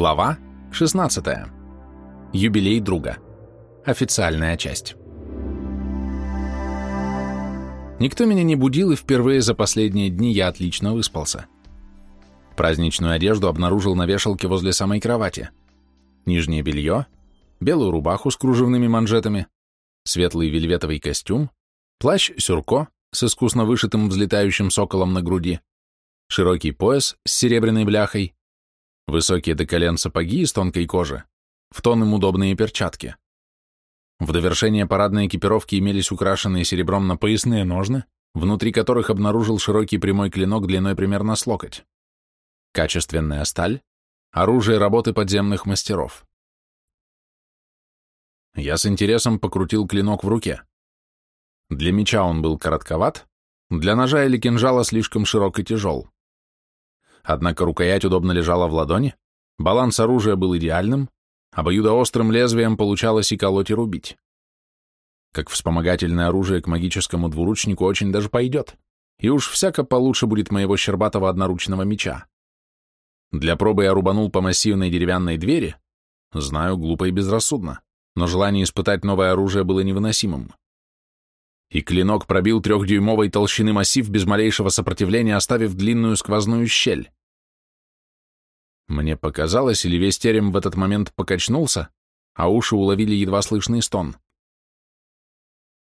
Глава 16. Юбилей друга. Официальная часть. Никто меня не будил, и впервые за последние дни я отлично выспался. Праздничную одежду обнаружил на вешалке возле самой кровати. Нижнее белье, белую рубаху с кружевными манжетами, светлый вельветовый костюм, плащ-сюрко с искусно вышитым взлетающим соколом на груди, широкий пояс с серебряной бляхой, высокие до колен сапоги из тонкой кожи, в тон им удобные перчатки. В довершение парадной экипировки имелись украшенные серебром напоясные ножны, внутри которых обнаружил широкий прямой клинок длиной примерно с локоть. Качественная сталь, оружие работы подземных мастеров. Я с интересом покрутил клинок в руке. Для меча он был коротковат, для ножа или кинжала слишком широк и тяжел. Однако рукоять удобно лежала в ладони, баланс оружия был идеальным, обоюдоострым лезвием получалось и колоть, и рубить. Как вспомогательное оружие к магическому двуручнику очень даже пойдет, и уж всяко получше будет моего щербатого одноручного меча. Для пробы я рубанул по массивной деревянной двери, знаю, глупо и безрассудно, но желание испытать новое оружие было невыносимым и клинок пробил трехдюймовой толщины массив без малейшего сопротивления, оставив длинную сквозную щель. Мне показалось, или весь терем в этот момент покачнулся, а уши уловили едва слышный стон.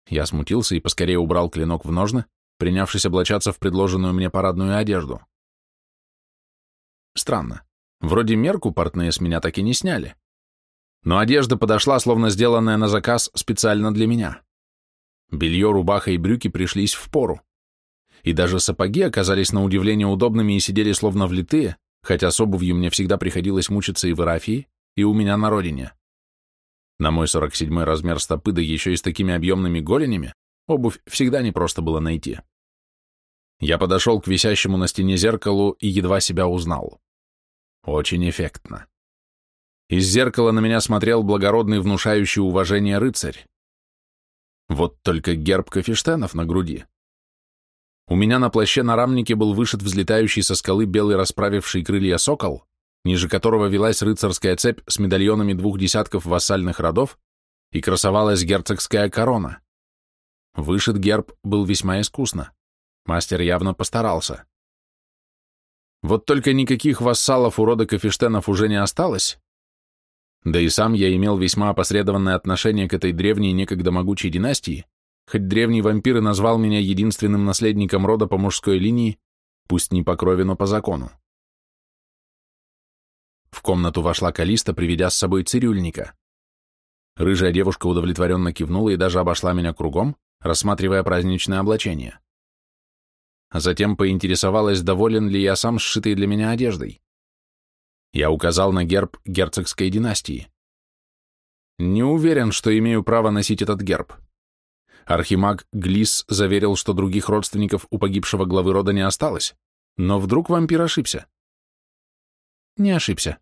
Я смутился и поскорее убрал клинок в ножны, принявшись облачаться в предложенную мне парадную одежду. Странно. Вроде мерку портные с меня так и не сняли. Но одежда подошла, словно сделанная на заказ специально для меня. Белье, рубаха и брюки пришлись в пору. И даже сапоги оказались на удивление удобными и сидели словно влитые, хотя с обувью мне всегда приходилось мучиться и в Ирафии, и у меня на родине. На мой 47-й размер стопы, да еще и с такими объемными голенями, обувь всегда непросто было найти. Я подошел к висящему на стене зеркалу и едва себя узнал. Очень эффектно. Из зеркала на меня смотрел благородный, внушающий уважение рыцарь. Вот только герб Кафештенов на груди. У меня на плаще на рамнике был вышит взлетающий со скалы белый расправивший крылья сокол, ниже которого велась рыцарская цепь с медальонами двух десятков вассальных родов и красовалась герцогская корона. Вышит герб был весьма искусно. Мастер явно постарался. Вот только никаких вассалов у рода Кафештенов уже не осталось, да и сам я имел весьма опосредованное отношение к этой древней некогда могучей династии, хоть древний вампир и назвал меня единственным наследником рода по мужской линии, пусть не по крови, но по закону. В комнату вошла Калиста, приведя с собой цирюльника. Рыжая девушка удовлетворенно кивнула и даже обошла меня кругом, рассматривая праздничное облачение. Затем поинтересовалась, доволен ли я сам сшитой для меня одеждой. Я указал на герб герцогской династии. Не уверен, что имею право носить этот герб. Архимаг Глис заверил, что других родственников у погибшего главы рода не осталось, но вдруг вампир ошибся. Не ошибся.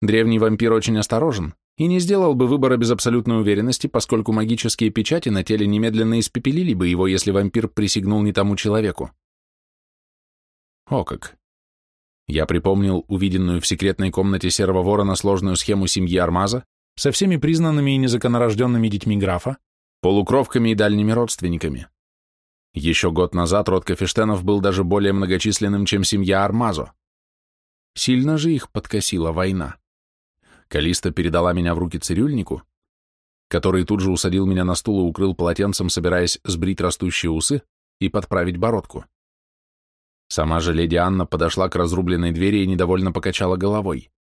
Древний вампир очень осторожен и не сделал бы выбора без абсолютной уверенности, поскольку магические печати на теле немедленно испепелили бы его, если вампир присягнул не тому человеку. О как! Я припомнил увиденную в секретной комнате Серого Ворона сложную схему семьи Армаза со всеми признанными и незаконорожденными детьми графа, полукровками и дальними родственниками. Еще год назад род Кафештенов был даже более многочисленным, чем семья Армазо. Сильно же их подкосила война. Калиста передала меня в руки цирюльнику, который тут же усадил меня на стул и укрыл полотенцем, собираясь сбрить растущие усы и подправить бородку. Сама же леди Анна подошла к разрубленной двери и недовольно покачала головой.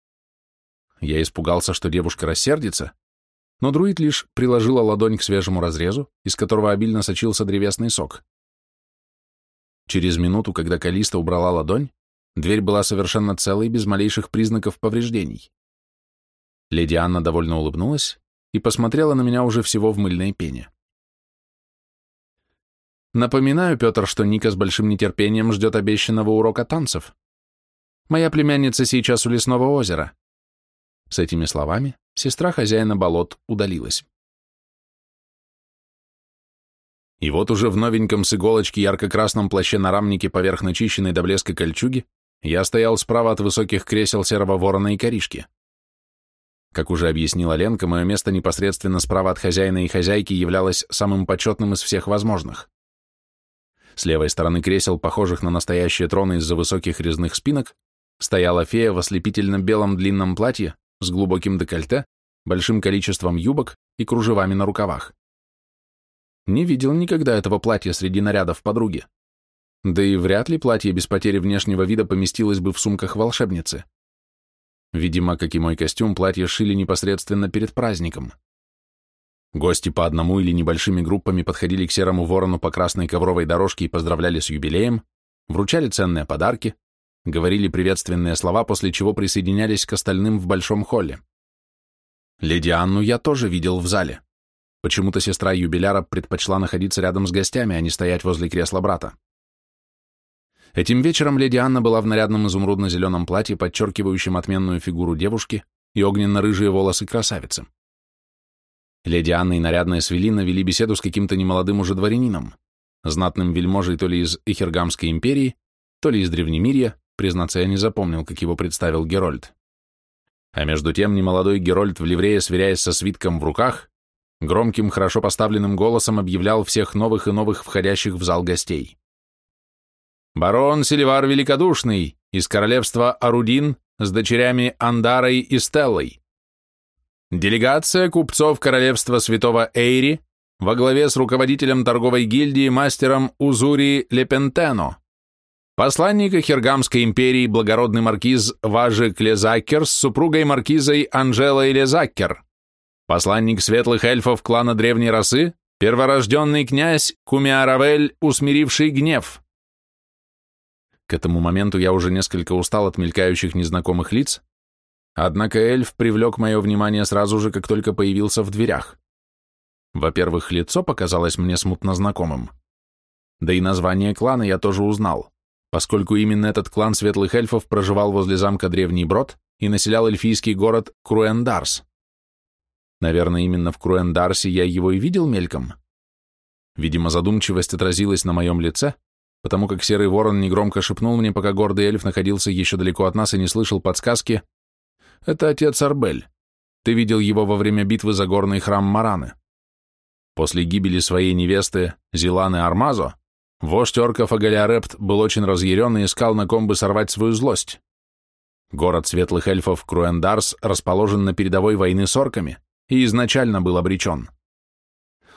Я испугался, что девушка рассердится, но друид лишь приложила ладонь к свежему разрезу, из которого обильно сочился древесный сок. Через минуту, когда Калиста убрала ладонь, дверь была совершенно целой, без малейших признаков повреждений. Леди Анна довольно улыбнулась и посмотрела на меня уже всего в мыльной пене. Напоминаю, Петр, что Ника с большим нетерпением ждет обещанного урока танцев. Моя племянница сейчас у лесного озера. С этими словами сестра хозяина болот удалилась. И вот уже в новеньком с иголочки ярко-красном плаще на рамнике поверх начищенной до блеска кольчуги я стоял справа от высоких кресел серого ворона и коришки. Как уже объяснила Ленка, мое место непосредственно справа от хозяина и хозяйки являлось самым почетным из всех возможных. С левой стороны кресел, похожих на настоящие троны из-за высоких резных спинок, стояла фея в ослепительно белом длинном платье с глубоким декольте, большим количеством юбок и кружевами на рукавах. Не видел никогда этого платья среди нарядов подруги. Да и вряд ли платье без потери внешнего вида поместилось бы в сумках волшебницы. Видимо, как и мой костюм, платье шили непосредственно перед праздником. Гости по одному или небольшими группами подходили к серому ворону по красной ковровой дорожке и поздравляли с юбилеем, вручали ценные подарки, говорили приветственные слова, после чего присоединялись к остальным в большом холле. Леди Анну я тоже видел в зале. Почему-то сестра юбиляра предпочла находиться рядом с гостями, а не стоять возле кресла брата. Этим вечером леди Анна была в нарядном изумрудно-зеленом платье, подчеркивающем отменную фигуру девушки и огненно-рыжие волосы красавицы. Леди Анна и нарядная Свелина вели беседу с каким-то немолодым уже дворянином, знатным вельможей то ли из Эхергамской империи, то ли из Древнемирья, признаться, я не запомнил, как его представил Герольд. А между тем немолодой Герольд в ливрее, сверяясь со свитком в руках, громким, хорошо поставленным голосом объявлял всех новых и новых входящих в зал гостей. Барон Селивар Великодушный из королевства Арудин с дочерями Андарой и Стеллой. Делегация купцов королевства Святого Эйри во главе с руководителем торговой гильдии мастером Узури Лепентено. Посланник Хергамской империи благородный маркиз Важи Клезакер с супругой маркизой Анжелой Лезакер. Посланник светлых эльфов клана древней расы, перворожденный князь Кумиаравель, усмиривший гнев. К этому моменту я уже несколько устал от мелькающих незнакомых лиц, однако эльф привлек мое внимание сразу же, как только появился в дверях. Во-первых, лицо показалось мне смутно знакомым. Да и название клана я тоже узнал, поскольку именно этот клан светлых эльфов проживал возле замка Древний Брод и населял эльфийский город Круэндарс. Наверное, именно в Круэндарсе я его и видел мельком. Видимо, задумчивость отразилась на моем лице, потому как серый ворон негромко шепнул мне, пока гордый эльф находился еще далеко от нас и не слышал подсказки. «Это отец Арбель. Ты видел его во время битвы за горный храм Мараны. После гибели своей невесты Зиланы Армазо вождь орков Агалиарепт был очень разъярен и искал на ком бы сорвать свою злость. Город светлых эльфов Круэндарс расположен на передовой войны с орками и изначально был обречен.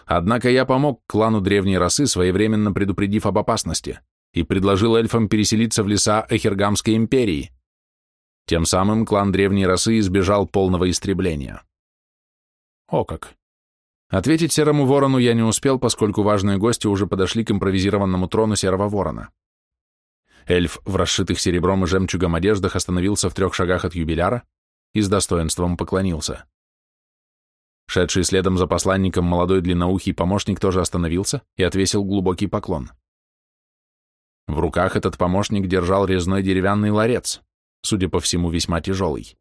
Однако я помог клану древней расы, своевременно предупредив об опасности, и предложил эльфам переселиться в леса Эхергамской империи. Тем самым клан древней расы избежал полного истребления. О как! Ответить серому ворону я не успел, поскольку важные гости уже подошли к импровизированному трону серого ворона. Эльф в расшитых серебром и жемчугом одеждах остановился в трех шагах от юбиляра и с достоинством поклонился. Шедший следом за посланником молодой длинноухий помощник тоже остановился и отвесил глубокий поклон. В руках этот помощник держал резной деревянный ларец, судя по всему, весьма тяжелый.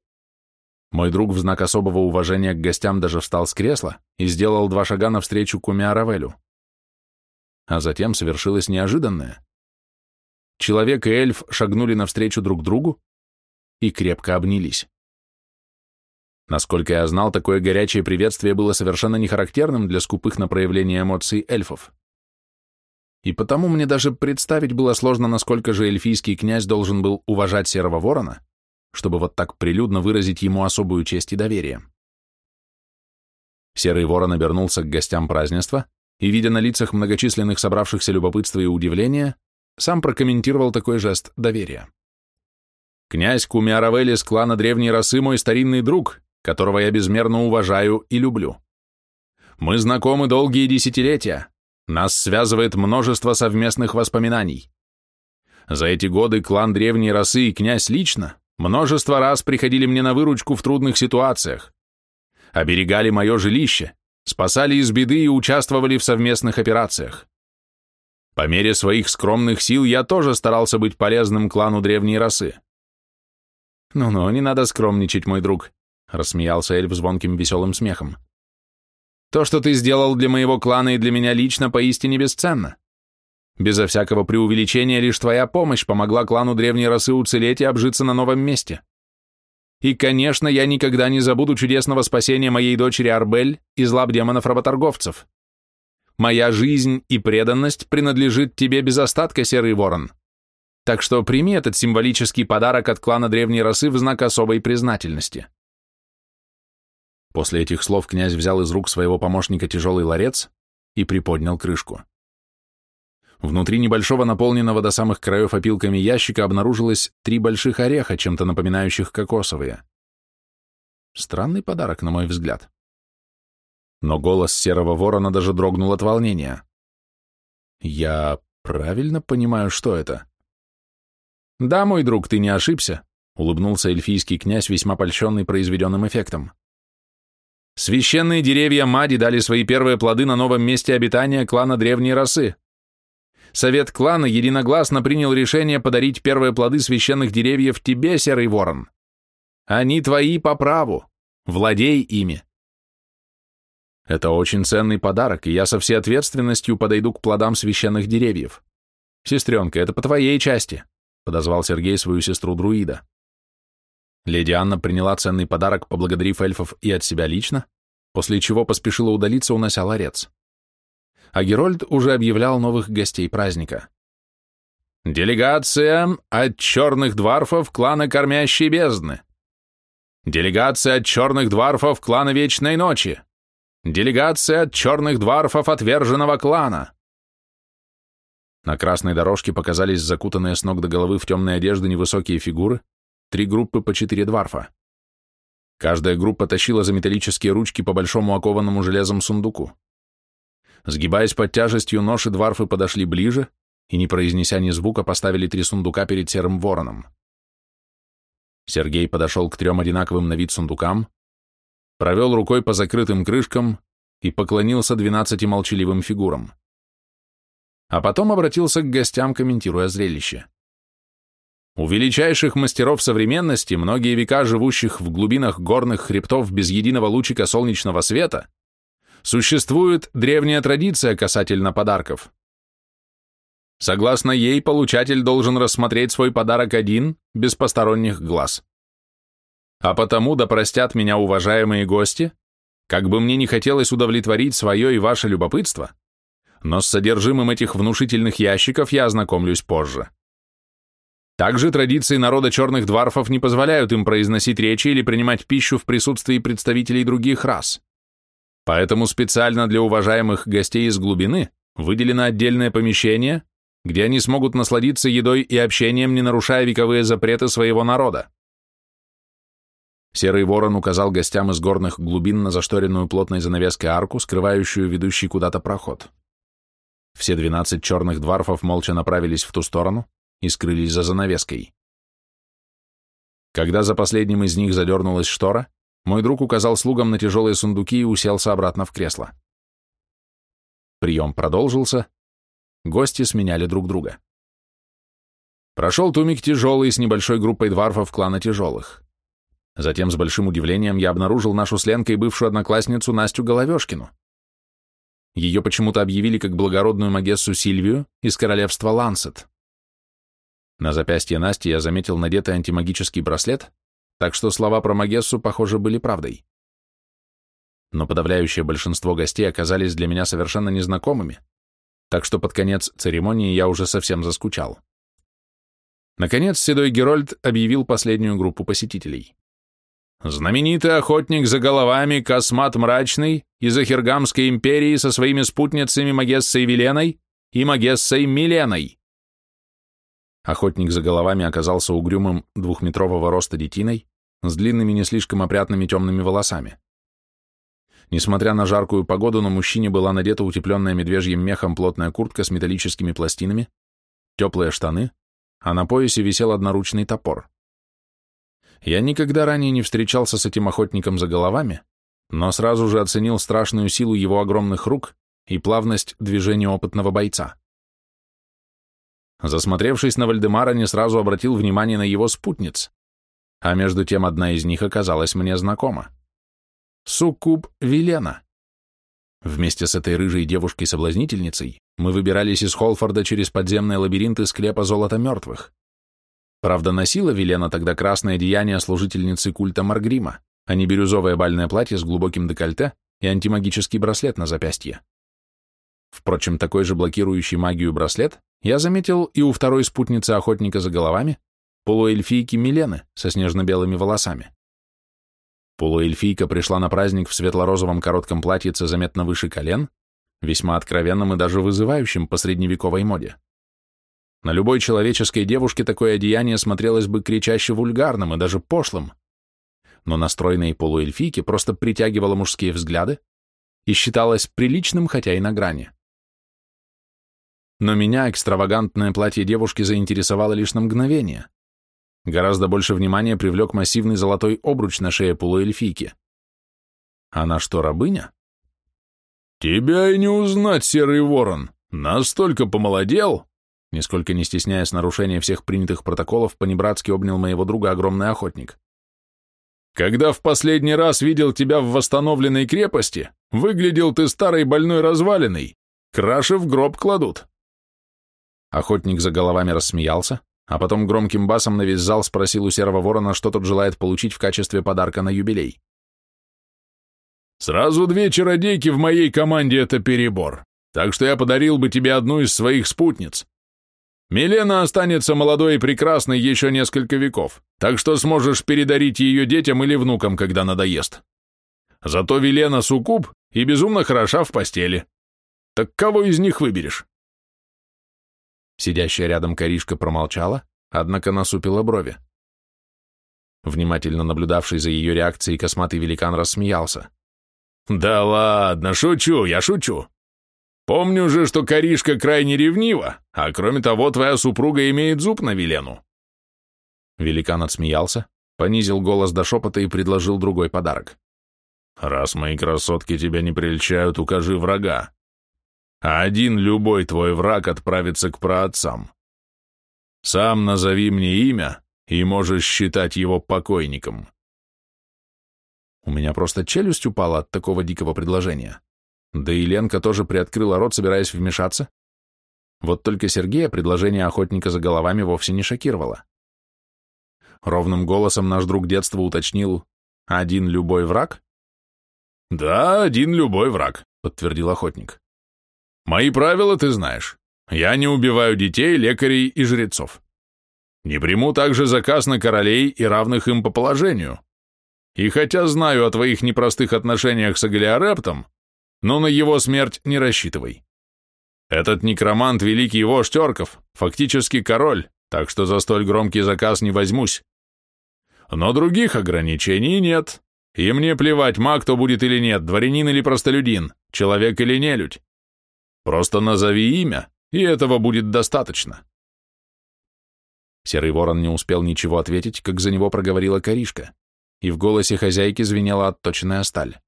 Мой друг в знак особого уважения к гостям даже встал с кресла и сделал два шага навстречу Кумиаравелю. А затем совершилось неожиданное. Человек и эльф шагнули навстречу друг другу и крепко обнялись. Насколько я знал, такое горячее приветствие было совершенно не характерным для скупых на проявление эмоций эльфов. И потому мне даже представить было сложно, насколько же эльфийский князь должен был уважать Серого Ворона, чтобы вот так прилюдно выразить ему особую честь и доверие. Серый Ворон обернулся к гостям празднества и, видя на лицах многочисленных собравшихся любопытства и удивления, сам прокомментировал такой жест доверия. «Князь Кумиаравель из клана древней расы мой старинный друг, которого я безмерно уважаю и люблю. Мы знакомы долгие десятилетия, нас связывает множество совместных воспоминаний. За эти годы клан древней расы и князь лично множество раз приходили мне на выручку в трудных ситуациях, оберегали мое жилище, спасали из беды и участвовали в совместных операциях. По мере своих скромных сил я тоже старался быть полезным клану древней расы. Ну-ну, не надо скромничать, мой друг. — рассмеялся эльф звонким веселым смехом. «То, что ты сделал для моего клана и для меня лично, поистине бесценно. Безо всякого преувеличения, лишь твоя помощь помогла клану древней расы уцелеть и обжиться на новом месте. И, конечно, я никогда не забуду чудесного спасения моей дочери Арбель из лап демонов-работорговцев. Моя жизнь и преданность принадлежит тебе без остатка, Серый Ворон. Так что прими этот символический подарок от клана древней расы в знак особой признательности. После этих слов князь взял из рук своего помощника тяжелый ларец и приподнял крышку. Внутри небольшого наполненного до самых краев опилками ящика обнаружилось три больших ореха, чем-то напоминающих кокосовые. Странный подарок, на мой взгляд. Но голос серого ворона даже дрогнул от волнения. «Я правильно понимаю, что это?» «Да, мой друг, ты не ошибся», — улыбнулся эльфийский князь, весьма польщенный произведенным эффектом. «Священные деревья Мади дали свои первые плоды на новом месте обитания клана древней расы, Совет клана единогласно принял решение подарить первые плоды священных деревьев тебе, Серый Ворон. Они твои по праву. Владей ими. Это очень ценный подарок, и я со всей ответственностью подойду к плодам священных деревьев. Сестренка, это по твоей части, подозвал Сергей свою сестру-друида. Леди Анна приняла ценный подарок, поблагодарив эльфов и от себя лично, после чего поспешила удалиться, унося ларец а Герольд уже объявлял новых гостей праздника. Делегация от черных дворфов клана Кормящей Бездны. Делегация от черных дворфов клана Вечной Ночи. Делегация от черных дворфов отверженного клана. На красной дорожке показались закутанные с ног до головы в темные одежды невысокие фигуры, три группы по четыре дворфа. Каждая группа тащила за металлические ручки по большому окованному железом сундуку. Сгибаясь под тяжестью ноши, дварфы подошли ближе и, не произнеся ни звука, поставили три сундука перед серым вороном. Сергей подошел к трем одинаковым на вид сундукам, провел рукой по закрытым крышкам и поклонился двенадцати молчаливым фигурам. А потом обратился к гостям, комментируя зрелище. У величайших мастеров современности, многие века живущих в глубинах горных хребтов без единого лучика солнечного света, Существует древняя традиция касательно подарков. Согласно ей, получатель должен рассмотреть свой подарок один, без посторонних глаз. А потому, да простят меня уважаемые гости, как бы мне не хотелось удовлетворить свое и ваше любопытство, но с содержимым этих внушительных ящиков я ознакомлюсь позже. Также традиции народа черных дварфов не позволяют им произносить речи или принимать пищу в присутствии представителей других рас. Поэтому специально для уважаемых гостей из глубины выделено отдельное помещение, где они смогут насладиться едой и общением, не нарушая вековые запреты своего народа. Серый ворон указал гостям из горных глубин на зашторенную плотной занавеской арку, скрывающую ведущий куда-то проход. Все двенадцать черных дварфов молча направились в ту сторону и скрылись за занавеской. Когда за последним из них задернулась штора, мой друг указал слугам на тяжелые сундуки и уселся обратно в кресло. Прием продолжился. Гости сменяли друг друга. Прошел тумик тяжелый с небольшой группой дварфов клана тяжелых. Затем с большим удивлением я обнаружил нашу с Ленкой бывшую одноклассницу Настю Головешкину. Ее почему-то объявили как благородную магессу Сильвию из королевства Лансет. На запястье Насти я заметил надетый антимагический браслет, так что слова про Магессу, похоже, были правдой. Но подавляющее большинство гостей оказались для меня совершенно незнакомыми, так что под конец церемонии я уже совсем заскучал. Наконец, Седой Герольд объявил последнюю группу посетителей. Знаменитый охотник за головами Космат Мрачный из Ахергамской империи со своими спутницами Магессой Веленой и Магессой Миленой. Охотник за головами оказался угрюмым двухметрового роста детиной, с длинными не слишком опрятными темными волосами. Несмотря на жаркую погоду, на мужчине была надета утепленная медвежьим мехом плотная куртка с металлическими пластинами, теплые штаны, а на поясе висел одноручный топор. Я никогда ранее не встречался с этим охотником за головами, но сразу же оценил страшную силу его огромных рук и плавность движения опытного бойца. Засмотревшись на Вальдемара, не сразу обратил внимание на его спутниц а между тем одна из них оказалась мне знакома. Суккуб Велена. Вместе с этой рыжей девушкой-соблазнительницей мы выбирались из Холфорда через подземные лабиринты склепа золота мертвых. Правда, носила Велена тогда красное деяние служительницы культа Маргрима, а не бирюзовое бальное платье с глубоким декольте и антимагический браслет на запястье. Впрочем, такой же блокирующий магию браслет я заметил и у второй спутницы охотника за головами, полуэльфийки Милены со снежно-белыми волосами. Полуэльфийка пришла на праздник в светло-розовом коротком платьице заметно выше колен, весьма откровенном и даже вызывающем по средневековой моде. На любой человеческой девушке такое одеяние смотрелось бы кричаще вульгарным и даже пошлым, но на стройной полуэльфийке просто притягивало мужские взгляды и считалось приличным, хотя и на грани. Но меня экстравагантное платье девушки заинтересовало лишь на мгновение. Гораздо больше внимания привлек массивный золотой обруч на шее полуэльфийки. Она что, рабыня? «Тебя и не узнать, серый ворон! Настолько помолодел!» Нисколько не стесняясь нарушения всех принятых протоколов, понебратски обнял моего друга огромный охотник. «Когда в последний раз видел тебя в восстановленной крепости, выглядел ты старой больной развалиной. Краши в гроб кладут». Охотник за головами рассмеялся, а потом громким басом на весь зал спросил у серого ворона, что тот желает получить в качестве подарка на юбилей. «Сразу две чародейки в моей команде — это перебор, так что я подарил бы тебе одну из своих спутниц. Милена останется молодой и прекрасной еще несколько веков, так что сможешь передарить ее детям или внукам, когда надоест. Зато Велена суккуб и безумно хороша в постели. Так кого из них выберешь?» Сидящая рядом коришка промолчала, однако насупила брови. Внимательно наблюдавший за ее реакцией косматый великан рассмеялся. «Да ладно, шучу, я шучу. Помню же, что коришка крайне ревнива, а кроме того, твоя супруга имеет зуб на Велену». Великан отсмеялся, понизил голос до шепота и предложил другой подарок. «Раз мои красотки тебя не прельчают, укажи врага а один любой твой враг отправится к праотцам. Сам назови мне имя, и можешь считать его покойником. У меня просто челюсть упала от такого дикого предложения. Да и Ленка тоже приоткрыла рот, собираясь вмешаться. Вот только Сергея предложение охотника за головами вовсе не шокировало. Ровным голосом наш друг детства уточнил «Один любой враг?» «Да, один любой враг», — подтвердил охотник. Мои правила ты знаешь. Я не убиваю детей, лекарей и жрецов. Не приму также заказ на королей и равных им по положению. И хотя знаю о твоих непростых отношениях с Агалиарептом, но на его смерть не рассчитывай. Этот некромант — великий вождь орков, фактически король, так что за столь громкий заказ не возьмусь. Но других ограничений нет, и мне плевать, маг кто будет или нет, дворянин или простолюдин, человек или нелюдь. Просто назови имя, и этого будет достаточно. Серый ворон не успел ничего ответить, как за него проговорила коришка, и в голосе хозяйки звенела отточенная сталь.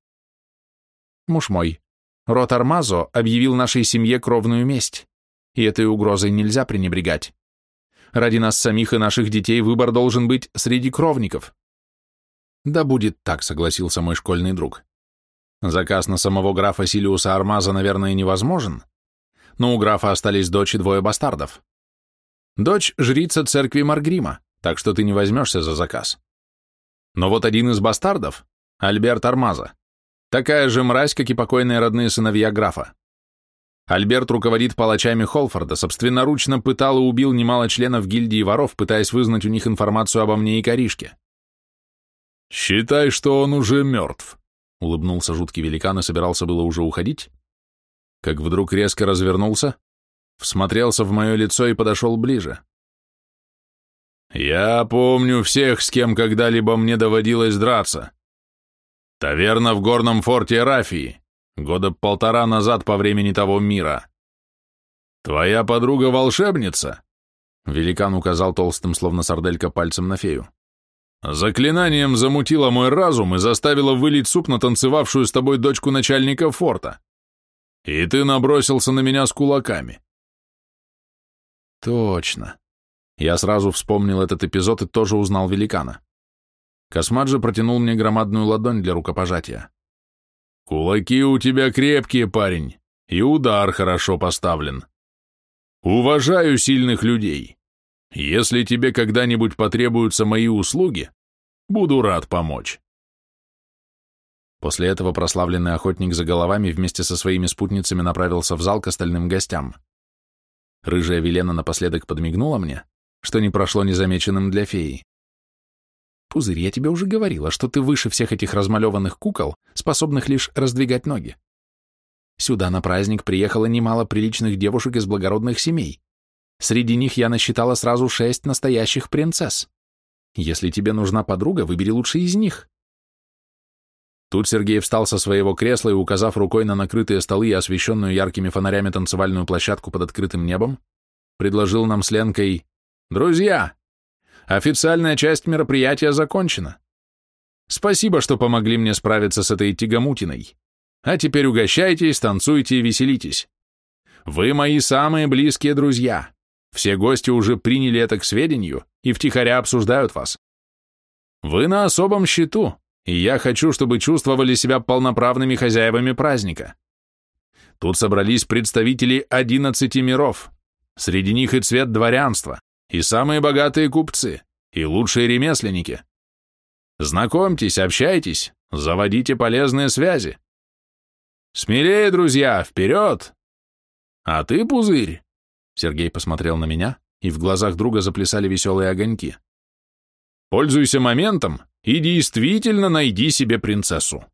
«Муж мой, род Армазо объявил нашей семье кровную месть, и этой угрозой нельзя пренебрегать. Ради нас самих и наших детей выбор должен быть среди кровников». «Да будет так», — согласился мой школьный друг. «Заказ на самого графа Силиуса Армаза, наверное, невозможен, но у графа остались дочь и двое бастардов. Дочь – жрица церкви Маргрима, так что ты не возьмешься за заказ. Но вот один из бастардов – Альберт Армаза. Такая же мразь, как и покойные родные сыновья графа. Альберт руководит палачами Холфорда, собственноручно пытал и убил немало членов гильдии воров, пытаясь вызнать у них информацию обо мне и Коришке. «Считай, что он уже мертв», — улыбнулся жуткий великан и собирался было уже уходить, как вдруг резко развернулся, всмотрелся в мое лицо и подошел ближе. «Я помню всех, с кем когда-либо мне доводилось драться. Таверна в горном форте Рафии, года полтора назад по времени того мира. Твоя подруга волшебница?» Великан указал толстым, словно сарделька, пальцем на фею. «Заклинанием замутила мой разум и заставила вылить суп на танцевавшую с тобой дочку начальника форта. И ты набросился на меня с кулаками. Точно. Я сразу вспомнил этот эпизод и тоже узнал великана. Космаджи протянул мне громадную ладонь для рукопожатия. Кулаки у тебя крепкие, парень, и удар хорошо поставлен. Уважаю сильных людей. Если тебе когда-нибудь потребуются мои услуги, буду рад помочь. После этого прославленный охотник за головами вместе со своими спутницами направился в зал к остальным гостям. Рыжая Велена напоследок подмигнула мне, что не прошло незамеченным для феи. «Пузырь, я тебе уже говорила, что ты выше всех этих размалеванных кукол, способных лишь раздвигать ноги. Сюда на праздник приехало немало приличных девушек из благородных семей. Среди них я насчитала сразу шесть настоящих принцесс. Если тебе нужна подруга, выбери лучше из них». Тут Сергей встал со своего кресла и, указав рукой на накрытые столы и освещенную яркими фонарями танцевальную площадку под открытым небом, предложил нам с Ленкой «Друзья, официальная часть мероприятия закончена. Спасибо, что помогли мне справиться с этой тягомутиной. А теперь угощайтесь, танцуйте и веселитесь. Вы мои самые близкие друзья. Все гости уже приняли это к сведению и втихаря обсуждают вас. Вы на особом счету, и я хочу, чтобы чувствовали себя полноправными хозяевами праздника. Тут собрались представители одиннадцати миров, среди них и цвет дворянства, и самые богатые купцы, и лучшие ремесленники. Знакомьтесь, общайтесь, заводите полезные связи. Смелее, друзья, вперед! А ты, пузырь? Сергей посмотрел на меня, и в глазах друга заплясали веселые огоньки. Пользуйся моментом и действительно найди себе принцессу.